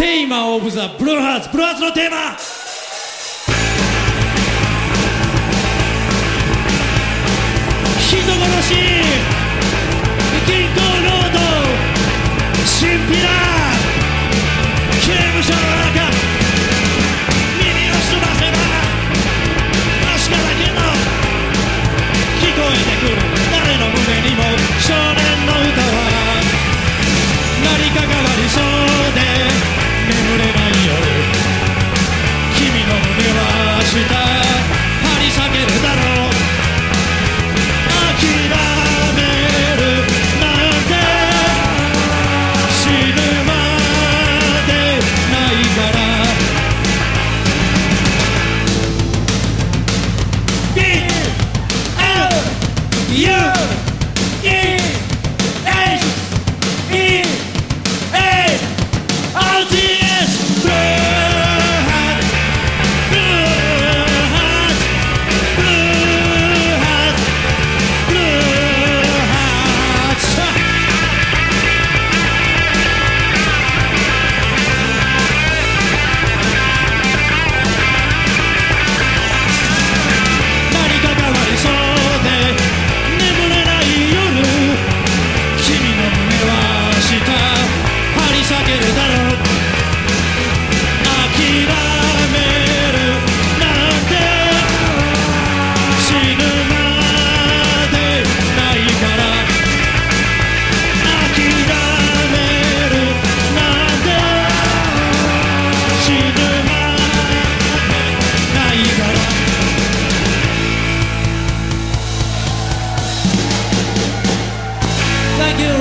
テーマオブザブルーハーツ。ブルーハーツのテーマ。人殺し。figure